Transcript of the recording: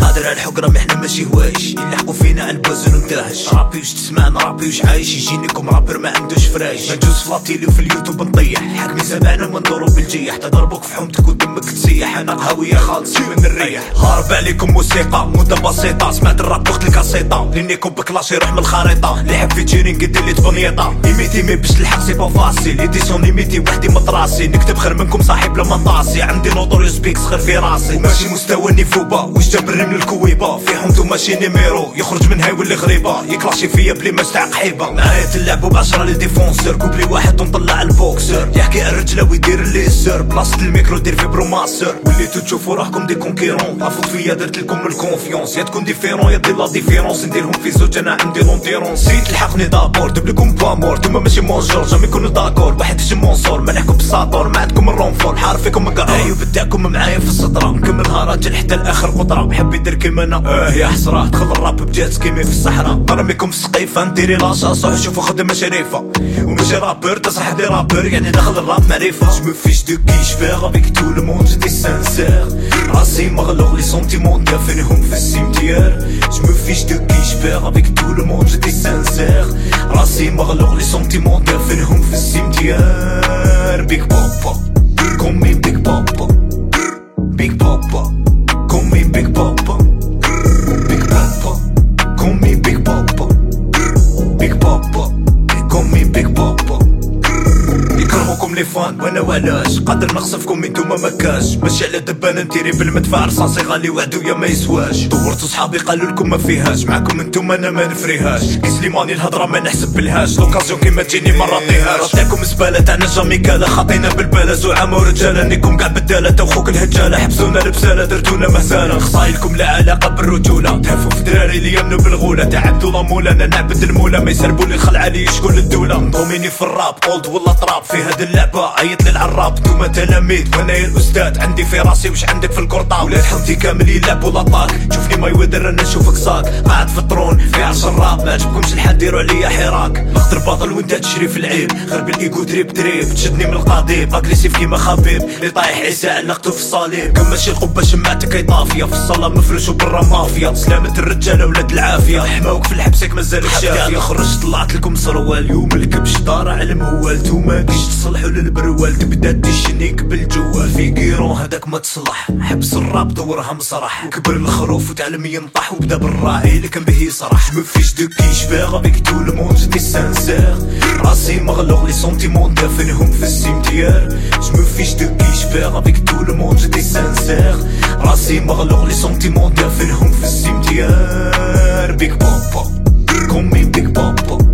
قادر على الحقرة إحنا ماشي هوايش يلحقوا فينا البوز ونمتاهش رابي وش تسمعنا رابي وش عايش. يجينيكم رابر ما عندوش فرايش ندوز في لاتيلي وفي اليوتيوب نطيح. حاكمي سمعنا ما ندورو بالجيح تضربوك في حومتك ودمك تسيح. أنا قهوية خالصي من الريح. هارب عليكم موسيقى مدة بسيطة. سمعت الراب وقت الكاسيطة لينيكم بكلاش يروح من الخريطة. اللي حب في تشيرين قد اللي تبنيطة. ايميتي مي باش تلحق سي با فاسيل ايديسيون ليميتي وحدي مطراسي نكتب خير منكم صاحب لما طاسي عندي نوتوريوس بيكس خير في راسي. ماشي مستوى نيفوبا وش جاب الرمل الكويبة. في حومتو ماشي نيميرو يخرج منها يولي غريبة يكلاشي فيا بلي ما تاع قحيبة معايا تلعبوا بعشرة لي ديفونسور كوبلي واحد ونطلع البوكسر. يحكي الرجلة ويدير اللي يسر. بلاصة الميكرو دير في بروماسر. وليتو تشوفوا روحكم دي كونكيرون. طافوت فيا درت لكم الكونفيونس. يا تكون ديفيرون يا دير لا ديفيرونس نديرهم في زوج أنا عندي لونتيرون سيت الحقني دابور. دبلكم بامور توما ماشي مونجور جامي يكونوا داكور. واحد يجي مونسور. ما نحكم بالساطور ما عندكم الرونفور حار فيكم مقعور ايو بدعكم معايا في السطرة نكمل راجل حتى الآخر قطرة بحب يدير كيما أنا آه يا حسرة دخل الراب بجات سكيمي في الصحراء. نرميكم في السقيفة نديري لاشاصة شوفوا خدمة شريفة. وماشي rappeur. تصح des rappeurs. يعني داخل الراب معرفة me fiche de qui je fais avec tout le monde j'étais sincère راسي مغلوق les sentiments دافنهم في Je me fiche de qui je fais avec tout le monde j'étais sincère راسي مغلوق les sentiments دافنهم في ال cimetière Big Papa يكرهوكم لي فان وأنا وعلاش قادر نخسفكم انتوما مكاش. ماشي على دبانة نديري بالمدفع رصاصي غالي وعدويا ما يسواش. دورتو صحابي قالوا لكم ما فيهاش. معاكم انتوما أنا ما نفريهاش. كي سليماني الهضرة ما نحسب بالهاش. لوكازيون كيما تجيني ما نعطيهاش تاعكم زبالة تاعنا جاميكالا خاطينا بالبالة. زعامة ورجاله نيكم كاع بداله تا خوك الهجالة حبسونا لبسالة درتونا مهزالة. خصايلكم لا علاقة بالرجوله تهفوا في دراري اللي يمنوا بالغولة. تعبدوا لا مولا أنا نعبد المولا ما يسربوا لي خلع علي شكون الدولة. نضوميني في الراب. اولد ولا طراب في هاد اللعبة عيط لي العراب. نتوما تلاميذ. وأنا يا الأستاذ. عندي في راسي وش عندك في الكورطا ولاد حومتي كامل يلعبوا لاطاك شوفني ما يودر أنا نشوفك صاك. قاعد في الطرون في عرش الراب. ما عجبكمش الحال ديروا عليا حراك. نقدر باطل وانت تشري في العيب. غير بالايجو دريب دريب تشدني من القضيب. اجريسيف كيما خبيب اللي طايح عيسى علقته في الصليب. كان ماشي القبه شمعتك اي طافيه في الصاله مفرش وبرا مافيا. سلامة الرجاله ولاد العافية. حماوك في الحبسك مازال شافية. خرجت طلعت لكم سروال يوم الكبش دار على الموال توما كيش تصلحوا للبروال. تبدأ تشنيك بالجوال. في قيرون هذاك ما تصلح. حبس الراب دورها مسرح كبر الخروف وتعلم ينطح. وبدا بالراعي اللي كان به يصرح جو فيش دو كي جفير افيك تو لو موند جيتي سانسير راسي مغلوق les sentiments دافنهم في ال cimetière je fiche de qui je fais avec tout le monde j'étais sincère راسي مغلوق les sentiments دافنهم في ال cimetière Big Papa كومي Big Papa Big Papa